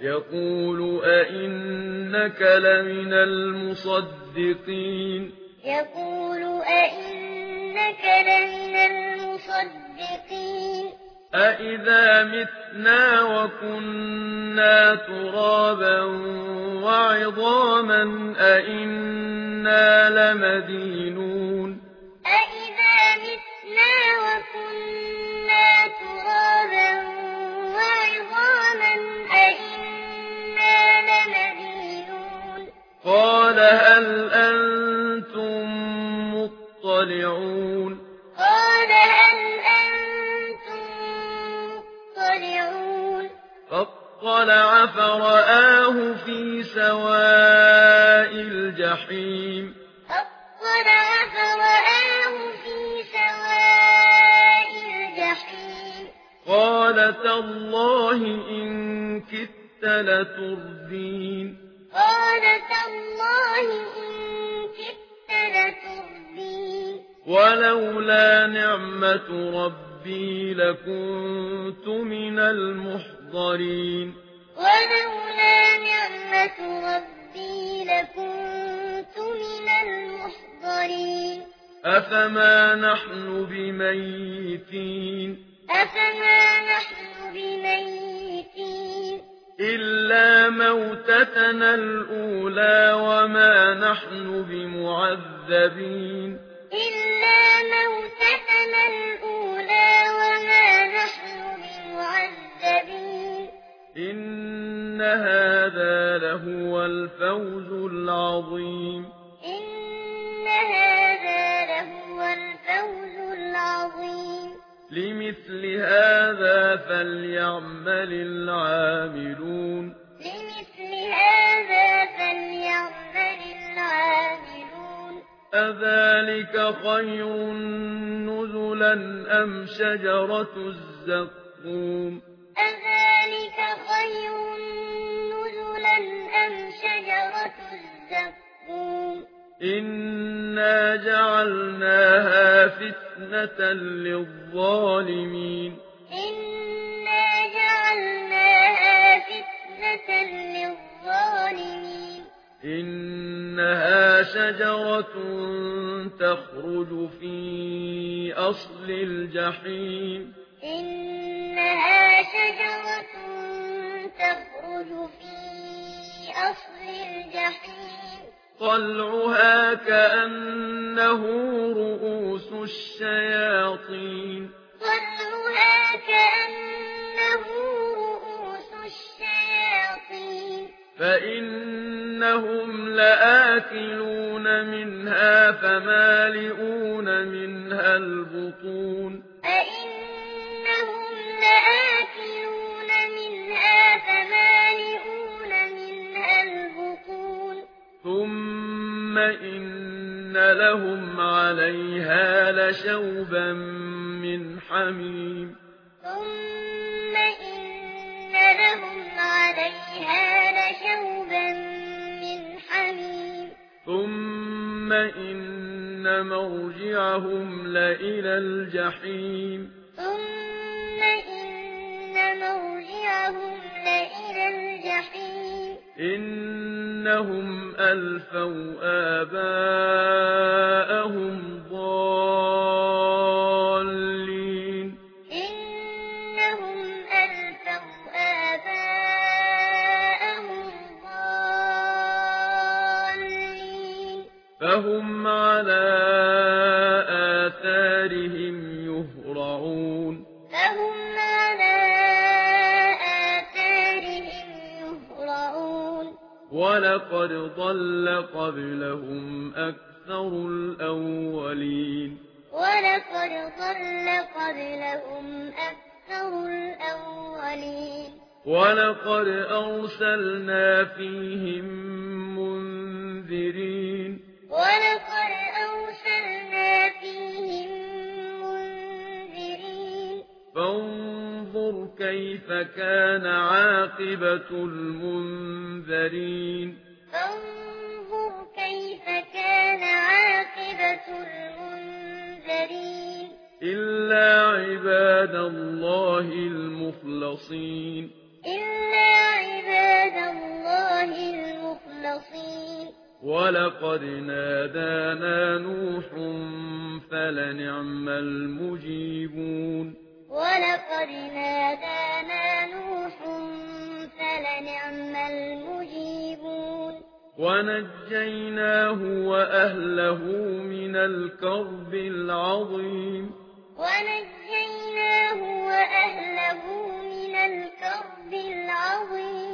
يقول أئنك لمن المصدقين يقول أَإِنَّكَ لمن المصدقين أَإِذَا مِتْنَا وَكُنَّا تُرَابًا وَعِظَامًا أَإِنَّا لَمَدِينُونَ أَإِذَا مِتْنَا وَكُنَّا قال هل أنتم مطلعون قال هل أنتم مطلعون فاطلع فرآه في سواء الجحيم فاطلع فرآه في سواء الجحيم قال تالله إن كدت لتردين ولولا نعمة ربي لكنت من المحضرين. ولولا نعمة ربي لكنت من المحضرين. أفما نحن بميتين؟ أفما نحن بميتين؟ إلا موتتنا الأولى وما نحن بمعذبين. إلا موتتنا الأولى وما نحن بمعذبين. إن هذا لهو الفوز العظيم. إن هذا لهو الفوز العظيم. لمثل هذا فليعمل العاملون. أذلك خير نزلا أم شجرة الزقوم أذلك خير نزلا أم شجرة الزقوم إنا جعلناها فتنة للظالمين إنا جعلناها فتنة للظالمين إنها شجرة تخرج في أصل الجحيم. إنها شجرة تخرج في أصل الجحيم. طلعها كأنه رؤوس الشياطين. لآكلون منها فمالئون منها البطون. فإنهم لآكلون منها فمالئون منها البطون. ثم إن لهم عليها لشوبا من حميم. ثم إن لهم عليها ثم إن مرجعهم لإلى الجحيم. ثم إن مرجعهم لإلى الجحيم. إنهم ألفوا آباءهم ضالين. فهم على آثارهم يهرعون فهم على آثارهم يهرعون ولقد ضل قبلهم أكثر الأولين ولقد ضل قبلهم أكثر الأولين ولقد أرسلنا فيهم منذرين وَلَقَدْ أوسلنا فِيهِم مُنذِرِينَ. فَانظُرْ كَيْفَ كَانَ عَاقِبَةُ الْمُنذَرِينَ. وَلَقَدْ نَادَانَا نُوحٌ فَلَنِعْمَ الْمُجِيبُونَ. وَلَقَدْ نَادَانَا نُوحٌ فَلَنِعْمَ الْمُجِيبُونَ. وَنَجَّيْنَاهُ وَأَهْلَهُ مِنَ الْكَرْبِ الْعَظِيمِ. وَنَجَّيْنَاهُ وَأَهْلَهُ مِنَ الْكَرْبِ الْعَظِيمِ.